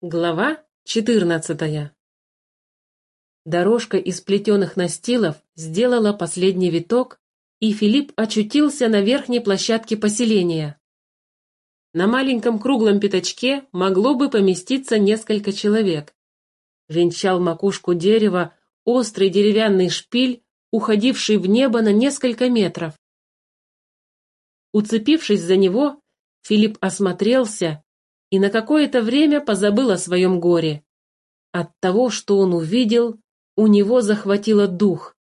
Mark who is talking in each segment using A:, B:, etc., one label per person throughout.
A: Глава четырнадцатая Дорожка из плетеных настилов сделала последний виток, и Филипп очутился на верхней площадке поселения. На маленьком круглом пятачке могло бы поместиться несколько человек. Венчал макушку дерева острый деревянный шпиль, уходивший в небо на несколько метров. Уцепившись за него, Филипп осмотрелся и на какое-то время позабыл о своем горе. От того, что он увидел, у него захватило дух.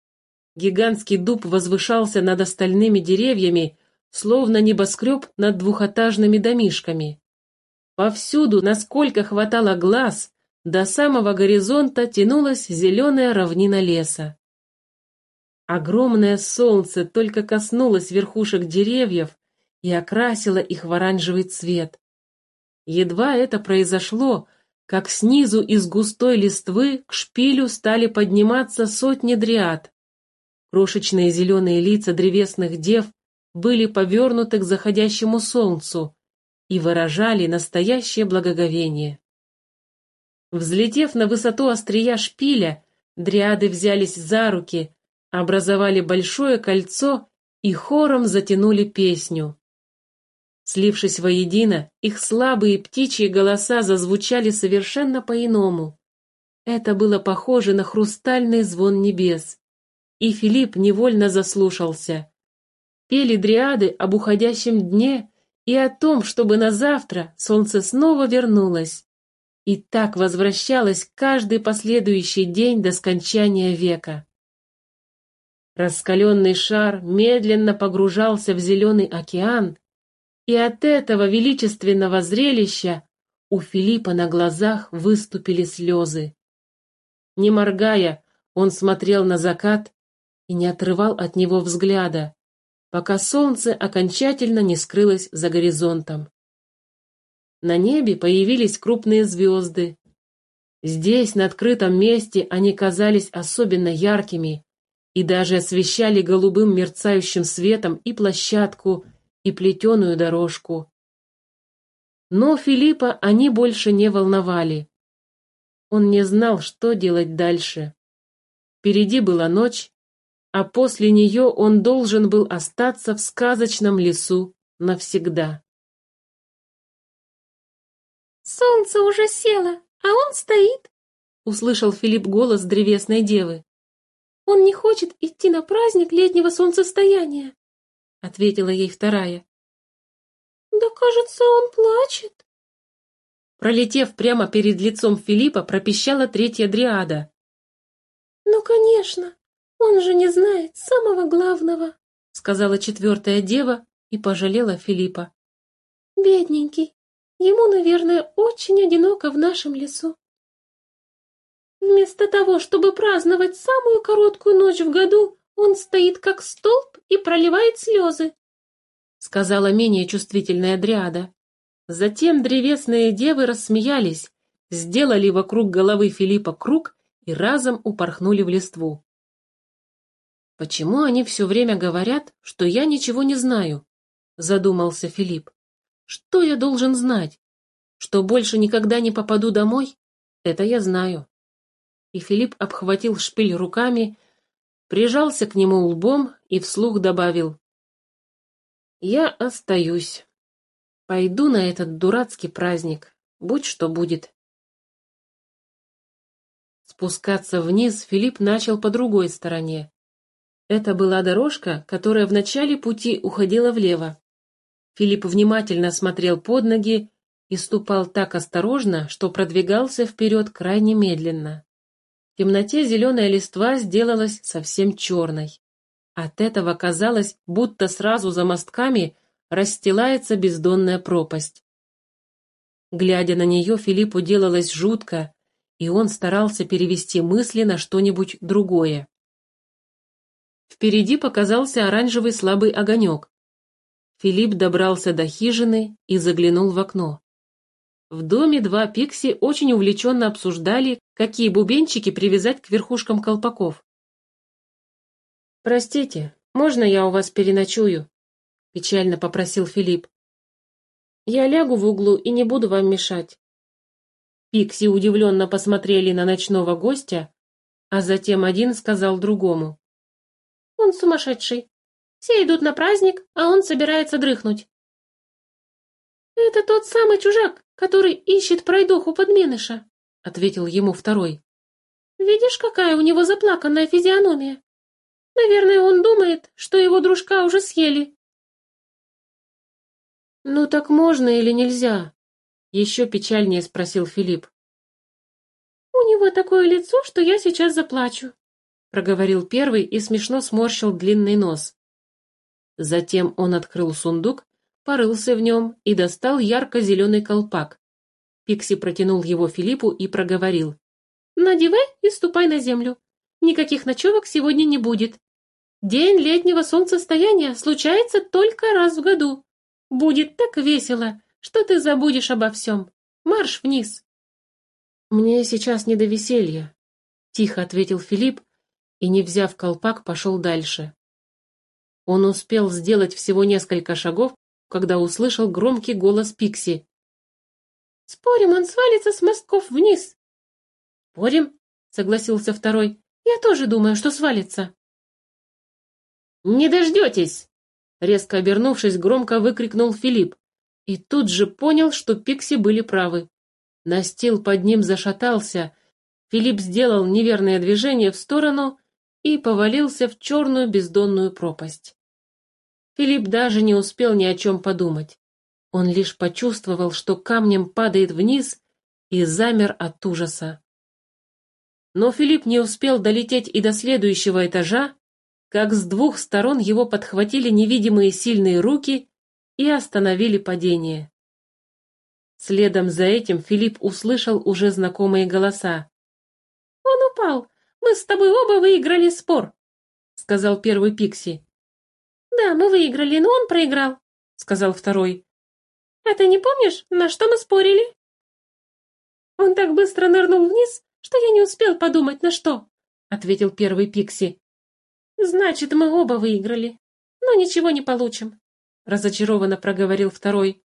A: Гигантский дуб возвышался над остальными деревьями, словно небоскреб над двухэтажными домишками. Повсюду, насколько хватало глаз, до самого горизонта тянулась зеленая равнина леса. Огромное солнце только коснулось верхушек деревьев и окрасило их в оранжевый цвет. Едва это произошло, как снизу из густой листвы к шпилю стали подниматься сотни дриад. Крошечные зеленые лица древесных дев были повернуты к заходящему солнцу и выражали настоящее благоговение. Взлетев на высоту острия шпиля, дриады взялись за руки, образовали большое кольцо и хором затянули песню. Слившись воедино, их слабые птичьи голоса зазвучали совершенно по-иному. Это было похоже на хрустальный звон небес. И Филипп невольно заслушался. Пели дриады об уходящем дне и о том, чтобы на завтра солнце снова вернулось. И так возвращалось каждый последующий день до скончания века. Раскаленный шар медленно погружался в зеленый океан, и от этого величественного зрелища у Филиппа на глазах выступили слезы. Не моргая, он смотрел на закат и не отрывал от него взгляда, пока солнце окончательно не скрылось за горизонтом. На небе появились крупные звезды. Здесь, на открытом месте, они казались особенно яркими и даже освещали голубым мерцающим светом и площадку, и плетеную дорожку. Но Филиппа они больше не волновали. Он не знал, что делать дальше. Впереди была ночь, а после нее он должен был остаться в сказочном лесу навсегда.
B: «Солнце уже село, а он стоит», — услышал Филипп голос древесной девы. «Он не хочет идти на праздник летнего солнцестояния ответила ей вторая. Да кажется, он плачет.
A: Пролетев прямо перед лицом Филиппа, пропищала третья дриада.
B: Ну, конечно, он же не знает самого главного, сказала четвертая дева и пожалела Филиппа. Бедненький, ему, наверное, очень одиноко в нашем лесу. Вместо того, чтобы праздновать самую короткую ночь в году, он стоит как столб и проливает слезы, — сказала менее чувствительная дриада.
A: Затем древесные девы рассмеялись, сделали вокруг головы Филиппа круг и разом упорхнули в листву. «Почему они все время говорят, что я ничего не знаю?» — задумался Филипп. «Что я должен знать? Что больше никогда не попаду домой? Это я знаю». И Филипп обхватил шпиль руками прижался к нему лбом и вслух добавил. «Я остаюсь. Пойду на этот дурацкий праздник, будь что будет». Спускаться вниз Филипп начал по другой стороне. Это была дорожка, которая в начале пути уходила влево. Филипп внимательно смотрел под ноги и ступал так осторожно, что продвигался вперед крайне медленно. В темноте зеленая листва сделалась совсем черной. От этого казалось, будто сразу за мостками расстилается бездонная пропасть. Глядя на нее, Филиппу делалось жутко, и он старался перевести мысли на что-нибудь другое. Впереди показался оранжевый слабый огонек. Филипп добрался до хижины и заглянул в окно. В доме два пикси очень увлеченно обсуждали, какие бубенчики привязать к верхушкам колпаков. «Простите, можно я у вас переночую?» — печально попросил Филипп. «Я лягу в углу и не буду вам мешать». Пикси удивленно посмотрели на ночного гостя, а затем один сказал другому.
B: «Он сумасшедший. Все идут на праздник, а он собирается дрыхнуть». «Это тот самый чужак, который ищет пройдоху подменыша», — ответил ему второй. «Видишь, какая у него заплаканная физиономия? Наверное, он думает, что его дружка уже съели».
A: «Ну так можно или нельзя?» — еще печальнее спросил Филипп.
B: «У него такое лицо, что я сейчас заплачу», — проговорил первый и смешно сморщил длинный нос.
A: Затем он открыл сундук, порылся в нем и достал ярко-зеленый колпак. Пикси протянул его Филиппу и проговорил.
B: «Надевай и ступай на землю. Никаких ночевок сегодня не будет. День летнего солнцестояния случается только раз в году. Будет так весело, что ты забудешь обо всем. Марш вниз!»
A: «Мне сейчас не до веселья», — тихо ответил Филипп и, не взяв колпак, пошел дальше. Он успел сделать всего несколько шагов, когда услышал громкий голос Пикси.
B: «Спорим, он свалится с мостков вниз!»
A: «Спорим?» — согласился второй.
B: «Я тоже думаю, что свалится».
A: «Не дождетесь!» Резко обернувшись, громко выкрикнул Филипп. И тут же понял, что Пикси были правы. Настил под ним зашатался. Филипп сделал неверное движение в сторону и повалился в черную бездонную пропасть. Филипп даже не успел ни о чем подумать. Он лишь почувствовал, что камнем падает вниз и замер от ужаса. Но Филипп не успел долететь и до следующего этажа, как с двух сторон его подхватили невидимые сильные руки и остановили падение. Следом за этим Филипп услышал уже знакомые голоса.
B: «Он упал! Мы с тобой оба выиграли спор!» — сказал первый Пикси. «Да, мы выиграли, но он проиграл», — сказал второй. «А ты не помнишь, на что мы спорили?» «Он так быстро нырнул вниз, что я не успел подумать, на что», — ответил первый Пикси. «Значит, мы оба выиграли, но ничего не получим», — разочарованно проговорил второй.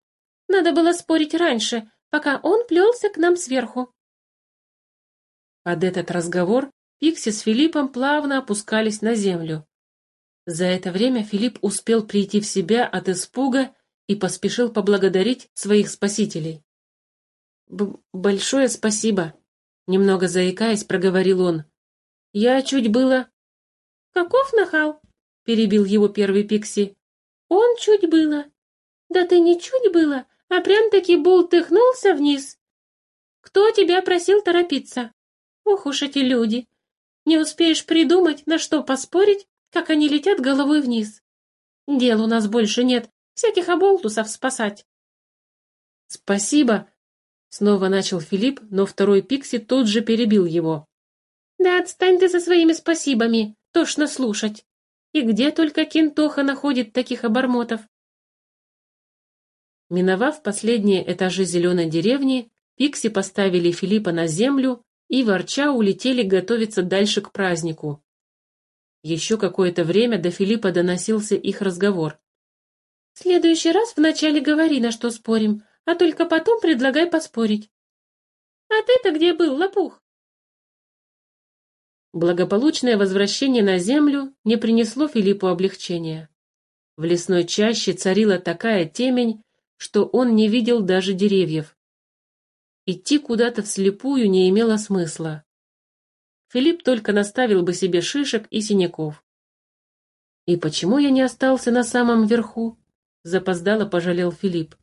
B: «Надо было спорить раньше, пока он плелся к нам сверху».
A: Под этот разговор Пикси с Филиппом плавно опускались на землю. За это время Филипп успел прийти в себя от испуга и поспешил поблагодарить своих спасителей. «Большое спасибо», — немного заикаясь, проговорил он. «Я чуть было...»
B: «Каков нахал?» — перебил его первый Пикси. «Он чуть было. Да ты не чуть было, а прям-таки бултыхнулся вниз. Кто тебя просил торопиться? Ох уж эти люди! Не успеешь придумать, на что поспорить, как они летят головой вниз. Дел у нас больше нет, всяких оболтусов спасать.
A: Спасибо, снова начал Филипп, но второй Пикси тут же перебил его.
B: Да отстань ты со своими спасибами, тошно слушать. И где только Кентоха находит таких обормотов?
A: Миновав последние этажи зеленой деревни, Пикси поставили Филиппа на землю и, ворча, улетели готовиться дальше к празднику. Еще какое-то время до Филиппа доносился их разговор.
B: «В следующий раз вначале говори, на что спорим, а только потом предлагай поспорить». «А ты-то где был, лопух?»
A: Благополучное возвращение на землю не принесло Филиппу облегчения. В лесной чаще царила такая темень, что он не видел даже деревьев. Идти куда-то вслепую не имело смысла. Филипп только наставил бы себе шишек и синяков. «И почему я не остался на самом верху?» — запоздало пожалел Филипп.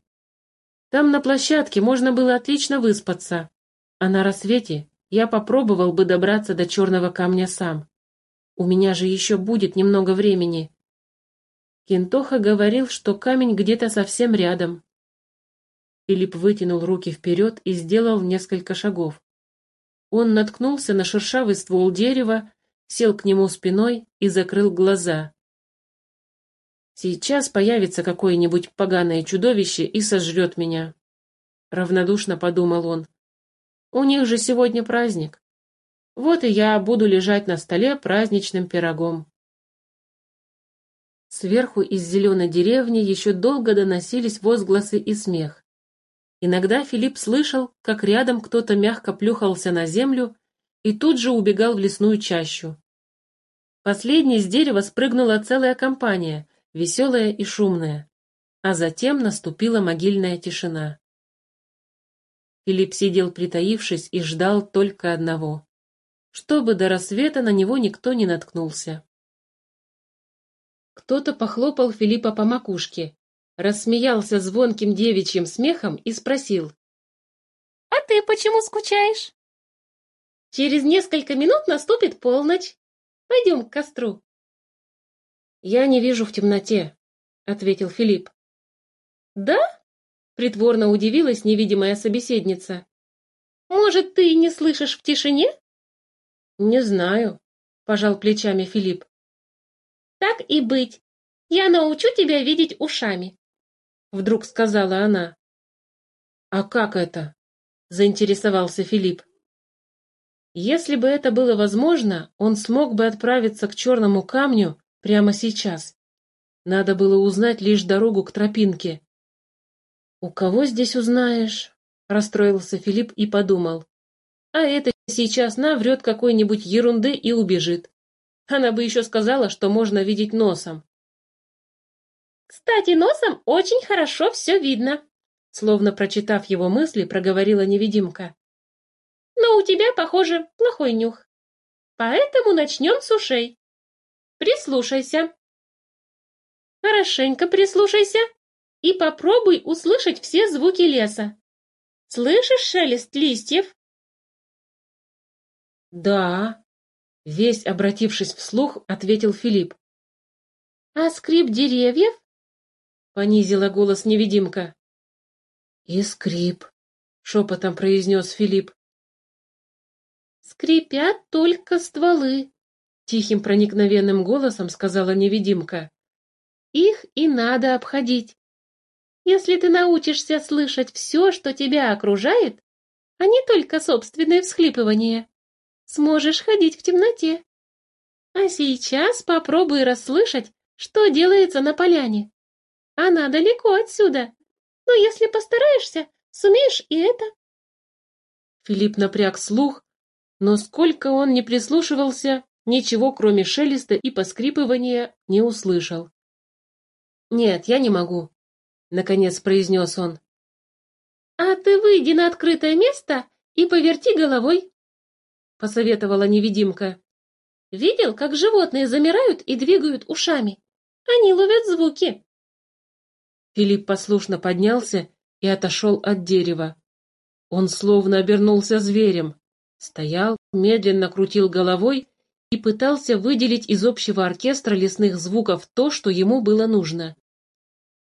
A: «Там на площадке можно было отлично выспаться, а на рассвете я попробовал бы добраться до черного камня сам. У меня же еще будет немного времени». Кентоха говорил, что камень где-то совсем рядом. Филипп вытянул руки вперед и сделал несколько шагов. Он наткнулся на шершавый ствол дерева, сел к нему спиной и закрыл глаза. «Сейчас появится какое-нибудь поганое чудовище и сожрет меня», — равнодушно подумал он. «У них же сегодня праздник. Вот и я буду лежать на столе праздничным пирогом». Сверху из зеленой деревни еще долго доносились возгласы и смех. Иногда Филипп слышал, как рядом кто-то мягко плюхался на землю и тут же убегал в лесную чащу. Последней с дерева спрыгнула целая компания, веселая и шумная, а затем наступила могильная тишина. Филипп сидел притаившись и ждал только одного — чтобы до рассвета на него никто не наткнулся. Кто-то похлопал Филиппа по макушке, рассмеялся звонким девичьим смехом и спросил.
B: «А ты почему скучаешь?» «Через несколько минут наступит полночь. Пойдем к костру».
A: «Я не вижу в темноте», — ответил Филипп.
B: «Да?» — притворно удивилась невидимая собеседница. «Может, ты не слышишь в тишине?»
A: «Не знаю», — пожал плечами Филипп.
B: «Так и быть. Я научу тебя видеть ушами», — вдруг сказала она.
A: «А как это?» — заинтересовался Филипп. Если бы это было возможно, он смог бы отправиться к черному камню прямо сейчас. Надо было узнать лишь дорогу к тропинке. «У кого здесь узнаешь?» — расстроился Филипп и подумал. «А это сейчас наврет какой-нибудь ерунды и убежит. Она бы еще сказала, что можно видеть носом».
B: «Кстати, носом очень хорошо все видно»,
A: словно прочитав его мысли, проговорила невидимка.
B: «Но у тебя, похоже, плохой нюх. Поэтому начнем с ушей. Прислушайся. Хорошенько прислушайся и попробуй услышать все звуки леса. Слышишь шелест листьев?
A: Да, весь обратившись вслух, ответил Филипп.
B: А скрип деревьев?
A: Понизила голос невидимка. И скрип, шепотом произнес Филипп.
B: Скрипят только стволы, тихим проникновенным голосом сказала невидимка. Их и надо обходить. Если ты научишься слышать все, что тебя окружает, а не только собственные всхлипывания, сможешь ходить в темноте. А сейчас попробуй расслышать, что делается на поляне. Она далеко отсюда, но если постараешься, сумеешь и это.
A: Филипп напряг слух, но сколько он не прислушивался, ничего кроме шелеста и поскрипывания не услышал. «Нет, я не могу», — наконец произнес он.
B: «А ты выйди на открытое место и поверти головой», — посоветовала невидимка. «Видел, как животные замирают и двигают ушами? Они ловят звуки».
A: Филипп послушно поднялся и отошел от дерева. Он словно обернулся зверем, стоял, медленно крутил головой и пытался выделить из общего оркестра лесных звуков то, что ему было нужно.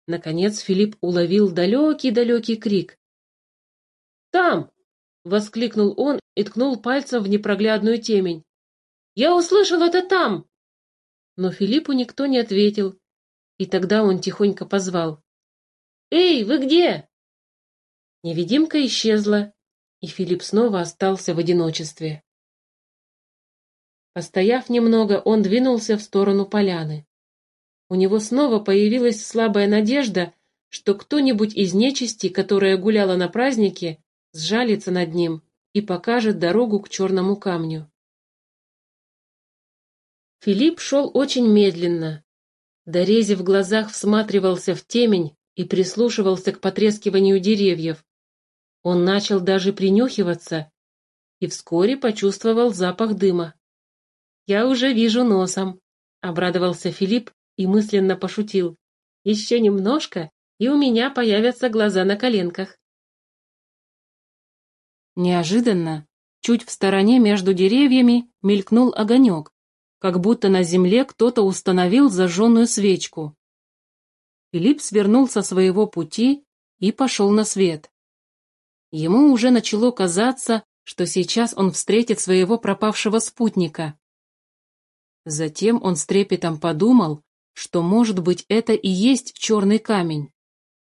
A: Наконец Филипп уловил далекий-далекий крик. «Там!» — воскликнул он и ткнул пальцем в непроглядную темень. «Я услышал это там!» Но Филиппу никто не ответил, и тогда он тихонько позвал. «Эй, вы где?» Невидимка исчезла, и Филипп снова остался в одиночестве. Постояв немного, он двинулся в сторону поляны. У него снова появилась слабая надежда, что кто-нибудь из нечисти, которая гуляла на празднике, сжалится над ним и покажет дорогу к черному камню. Филипп шел очень медленно. Дорези в глазах всматривался в темень и прислушивался к потрескиванию деревьев. Он начал даже принюхиваться и вскоре почувствовал запах дыма. «Я уже вижу носом», — обрадовался Филипп и мысленно пошутил. «Еще немножко, и у меня появятся глаза на коленках». Неожиданно, чуть в стороне между деревьями, мелькнул огонек, как будто на земле кто-то установил зажженную свечку. Филипп свернул со своего пути и пошел на свет. Ему уже начало казаться, что сейчас он встретит своего пропавшего спутника. Затем он с трепетом подумал, что, может быть, это и есть черный камень,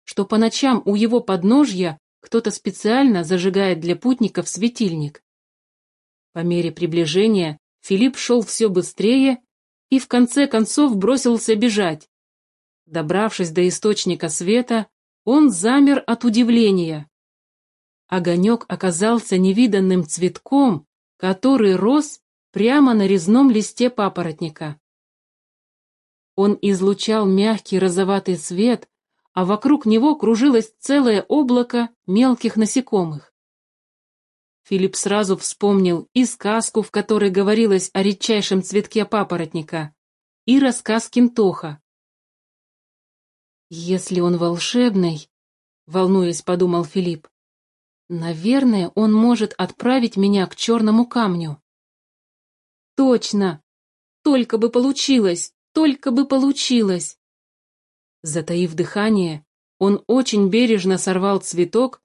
A: что по ночам у его подножья кто-то специально зажигает для путников светильник. По мере приближения Филипп шел все быстрее и в конце концов бросился бежать. Добравшись до источника света, он замер от удивления. огонек оказался невиданным цветком, который рос прямо на резном листе папоротника. Он излучал мягкий розоватый свет, а вокруг него кружилось целое облако мелких насекомых. Филипп сразу вспомнил и сказку, в которой говорилось о редчайшем цветке папоротника, и рассказ Кинтоха. «Если он волшебный», — волнуясь, подумал Филипп, «наверное, он может отправить меня к черному камню». «Точно! Только бы получилось! Только бы получилось!» Затаив дыхание, он очень бережно сорвал цветок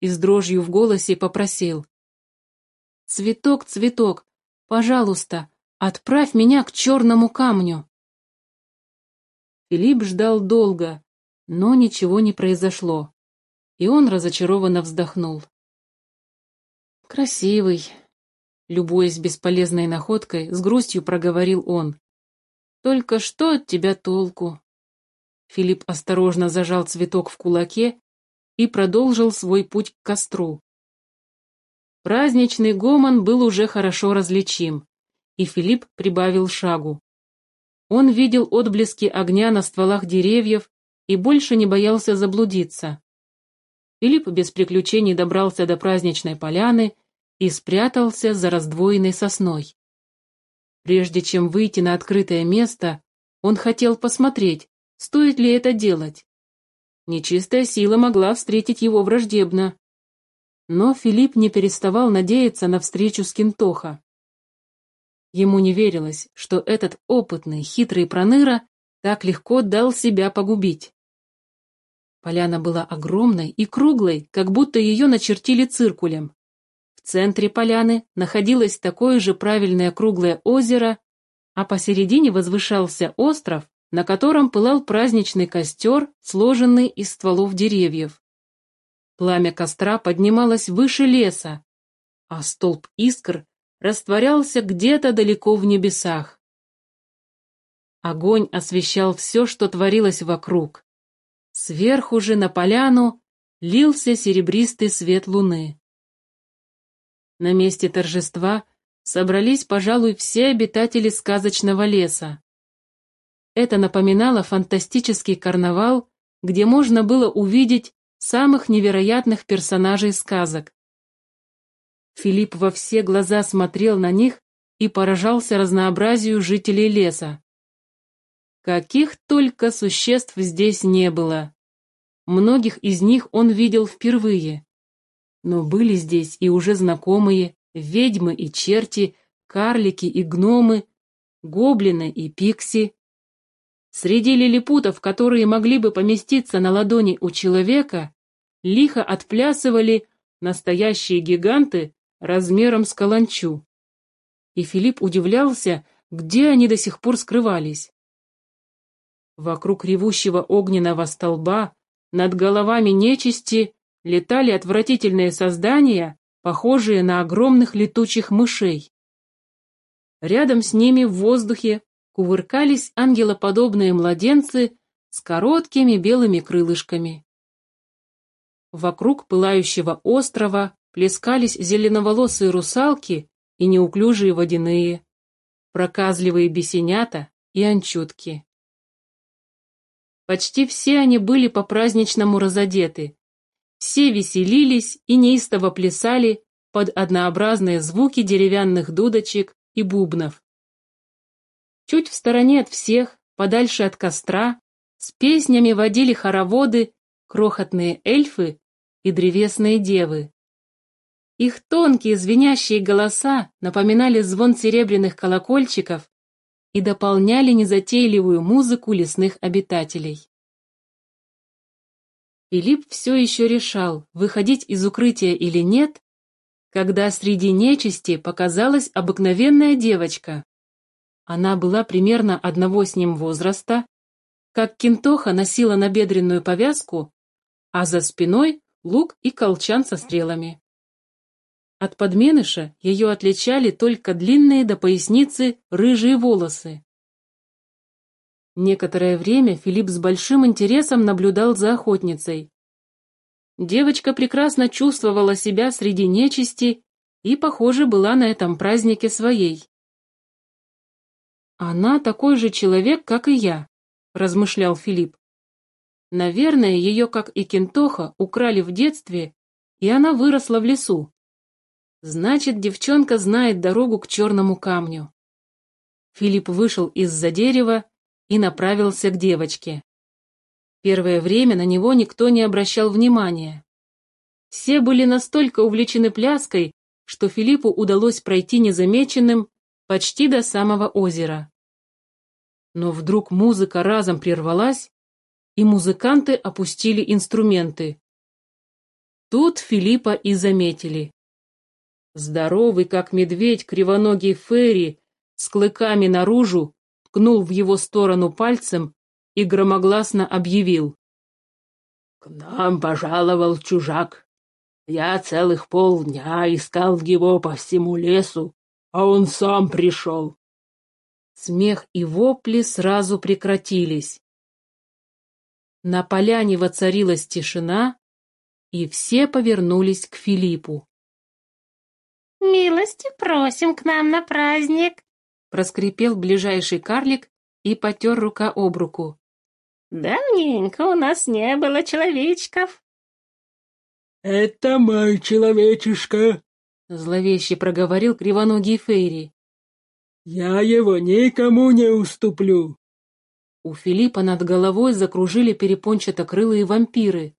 A: и с дрожью в голосе попросил. «Цветок, цветок, пожалуйста, отправь меня к черному камню!» Филипп ждал долго, но ничего не произошло, и он разочарованно вздохнул. «Красивый», — любуясь бесполезной находкой, с грустью проговорил он. «Только что от тебя толку?» Филипп осторожно зажал цветок в кулаке и продолжил свой путь к костру. Праздничный гомон был уже хорошо различим, и Филипп прибавил шагу. Он видел отблески огня на стволах деревьев и больше не боялся заблудиться. Филипп без приключений добрался до праздничной поляны и спрятался за раздвоенной сосной. Прежде чем выйти на открытое место, он хотел посмотреть, Стоит ли это делать? Нечистая сила могла встретить его враждебно. Но Филипп не переставал надеяться на встречу с Кентоха. Ему не верилось, что этот опытный, хитрый проныра так легко дал себя погубить. Поляна была огромной и круглой, как будто ее начертили циркулем. В центре поляны находилось такое же правильное круглое озеро, а посередине возвышался остров, на котором пылал праздничный костер, сложенный из стволов деревьев. Пламя костра поднималось выше леса, а столб искр растворялся где-то далеко в небесах. Огонь освещал все, что творилось вокруг. Сверху же на поляну лился серебристый свет луны. На месте торжества собрались, пожалуй, все обитатели сказочного леса. Это напоминало фантастический карнавал, где можно было увидеть самых невероятных персонажей сказок. Филипп во все глаза смотрел на них и поражался разнообразию жителей леса. Каких только существ здесь не было. Многих из них он видел впервые. Но были здесь и уже знакомые ведьмы и черти, карлики и гномы, гоблины и пикси, Среди лилипутов, которые могли бы поместиться на ладони у человека, лихо отплясывали настоящие гиганты размером с каланчу. И Филипп удивлялся, где они до сих пор скрывались. Вокруг ревущего огненного столба, над головами нечисти, летали отвратительные создания, похожие на огромных летучих мышей. Рядом с ними в воздухе кувыркались ангелоподобные младенцы с короткими белыми крылышками. Вокруг пылающего острова плескались зеленоволосые русалки и неуклюжие водяные, проказливые бесенята и анчутки. Почти все они были по-праздничному разодеты. Все веселились и неистово плясали под однообразные звуки деревянных дудочек и бубнов. Чуть в стороне от всех, подальше от костра, с песнями водили хороводы крохотные эльфы и древесные девы. Их тонкие звенящие голоса напоминали звон серебряных колокольчиков и дополняли незатейливую музыку лесных обитателей. Филипп все еще решал, выходить из укрытия или нет, когда среди нечисти показалась обыкновенная девочка. Она была примерно одного с ним возраста, как Кинтоха носила набедренную повязку, а за спиной лук и колчан со стрелами. От подменыша ее отличали только длинные до поясницы рыжие волосы. Некоторое время Филипп с большим интересом наблюдал за охотницей. Девочка прекрасно чувствовала себя среди нечисти и, похоже, была на этом празднике своей. «Она такой же человек, как и я», — размышлял Филипп. «Наверное, ее, как и Кентоха, украли в детстве, и она выросла в лесу. Значит, девчонка знает дорогу к черному камню». Филипп вышел из-за дерева и направился к девочке. Первое время на него никто не обращал внимания. Все были настолько увлечены пляской, что Филиппу удалось пройти незамеченным почти до самого озера. Но вдруг музыка разом прервалась, и музыканты опустили инструменты. Тут Филиппа и заметили. Здоровый, как медведь, кривоногий Ферри с клыками наружу ткнул в его сторону пальцем и громогласно объявил. «К нам пожаловал чужак. Я целых полдня искал его по всему лесу, а он сам пришел». Смех и вопли сразу прекратились. На поляне воцарилась тишина, и все повернулись к Филиппу.
B: «Милости просим к нам на праздник!»
A: проскрипел ближайший карлик и потер рука об руку.
B: Давненько у нас не было человечков.
C: Это мой человечишка,
A: зловеще проговорил кривоногий Фейри.
C: Я его никому не уступлю.
A: У Филиппа над головой закружили перепончатокрылые вампиры.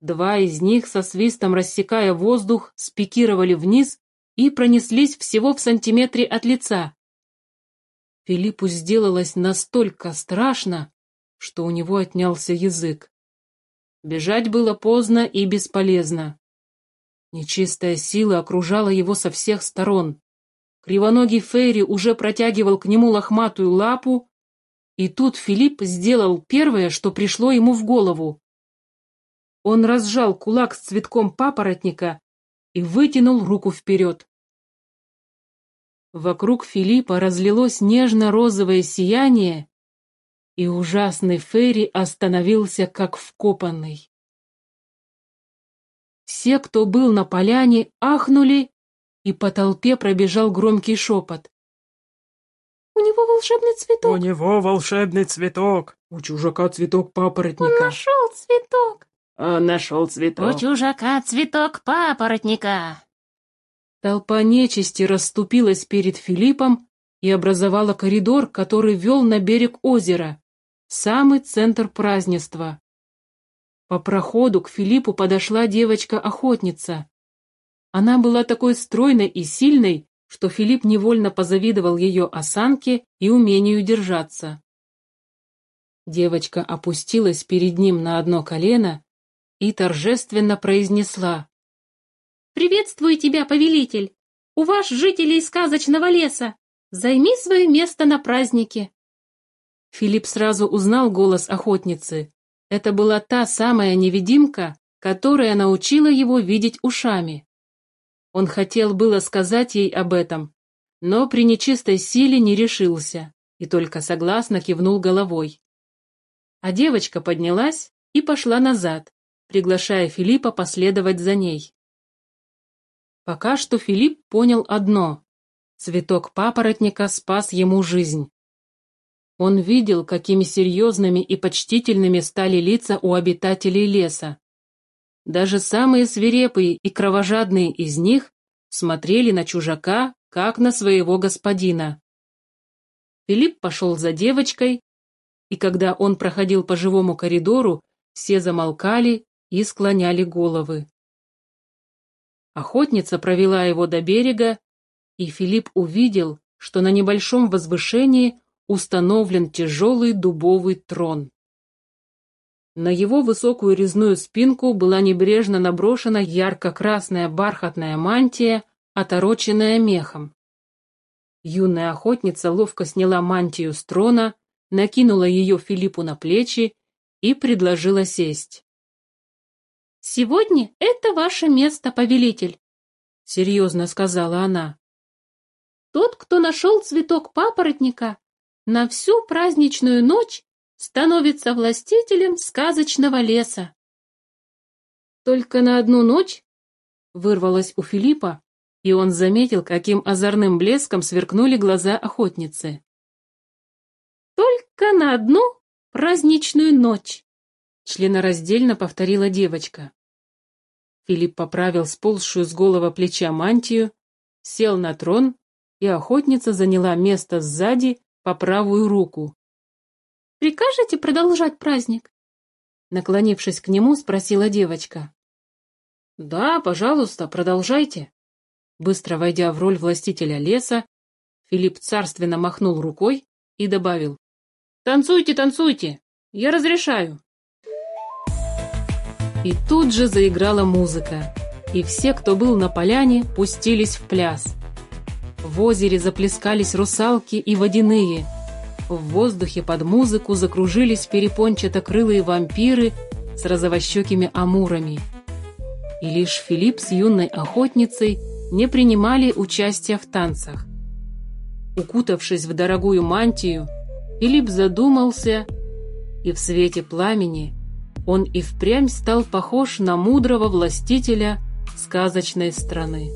A: Два из них, со свистом рассекая воздух, спикировали вниз и пронеслись всего в сантиметре от лица. Филиппу сделалось настолько страшно, что у него отнялся язык. Бежать было поздно и бесполезно. Нечистая сила окружала его со всех сторон. Кривоногий Фейри уже протягивал к нему лохматую лапу, и тут Филипп сделал первое, что пришло ему в голову. Он разжал кулак с цветком папоротника и вытянул руку вперед. Вокруг Филиппа разлилось нежно-розовое сияние, и ужасный Ферри остановился как вкопанный. Все, кто был на поляне, ахнули, и по толпе пробежал громкий шепот.
B: «У него волшебный цветок!»
C: «У него волшебный цветок! У чужака цветок папоротника!»
B: «Он нашел цветок!»
C: «Он нашел цветок!»
B: «У чужака цветок папоротника!»
A: Толпа нечисти расступилась перед Филиппом и образовала коридор, который вел на берег озера самый центр празднества. По проходу к Филиппу подошла девочка-охотница. Она была такой стройной и сильной, что Филипп невольно позавидовал ее осанке и умению держаться. Девочка опустилась перед ним на одно колено и торжественно произнесла.
B: «Приветствую тебя, повелитель! У вас жителей сказочного леса! Займи свое место на празднике!»
A: Филипп сразу узнал голос охотницы. Это была та самая невидимка, которая научила его видеть ушами. Он хотел было сказать ей об этом, но при нечистой силе не решился и только согласно кивнул головой. А девочка поднялась и пошла назад, приглашая Филиппа последовать за ней. Пока что Филипп понял одно — цветок папоротника спас ему жизнь. Он видел, какими серьезными и почтительными стали лица у обитателей леса. Даже самые свирепые и кровожадные из них смотрели на чужака, как на своего господина. Филипп пошел за девочкой, и когда он проходил по живому коридору, все замолкали и склоняли головы. Охотница провела его до берега, и Филипп увидел, что на небольшом возвышении установлен тяжелый дубовый трон. На его высокую резную спинку была небрежно наброшена ярко-красная бархатная мантия, отороченная мехом. Юная охотница ловко сняла мантию с трона, накинула ее Филиппу на плечи и предложила сесть.
B: «Сегодня это ваше место, повелитель», —
A: серьезно сказала она.
B: «Тот, кто нашел цветок папоротника, на всю праздничную ночь становится властителем сказочного леса.
A: «Только на одну ночь?» Вырвалось у Филиппа, и он заметил, каким озорным блеском сверкнули глаза охотницы.
B: «Только на одну праздничную ночь!»
A: Членораздельно повторила девочка. Филипп поправил сползшую с голого плеча мантию, сел на трон, и охотница заняла место сзади по правую руку.
B: «Прикажете продолжать праздник?»
A: Наклонившись к нему, спросила девочка. «Да, пожалуйста, продолжайте». Быстро войдя в роль властителя леса, Филипп царственно махнул рукой и добавил. «Танцуйте, танцуйте! Я разрешаю!» И тут же заиграла музыка, и все, кто был на поляне, пустились в пляс. В озере заплескались русалки и водяные. В воздухе под музыку закружились перепончато-крылые вампиры с розовощекими амурами. И лишь Филипп с юной охотницей не принимали участия в танцах. Укутавшись в дорогую мантию, Филипп задумался, и в свете пламени он и впрямь стал похож на мудрого властителя сказочной страны.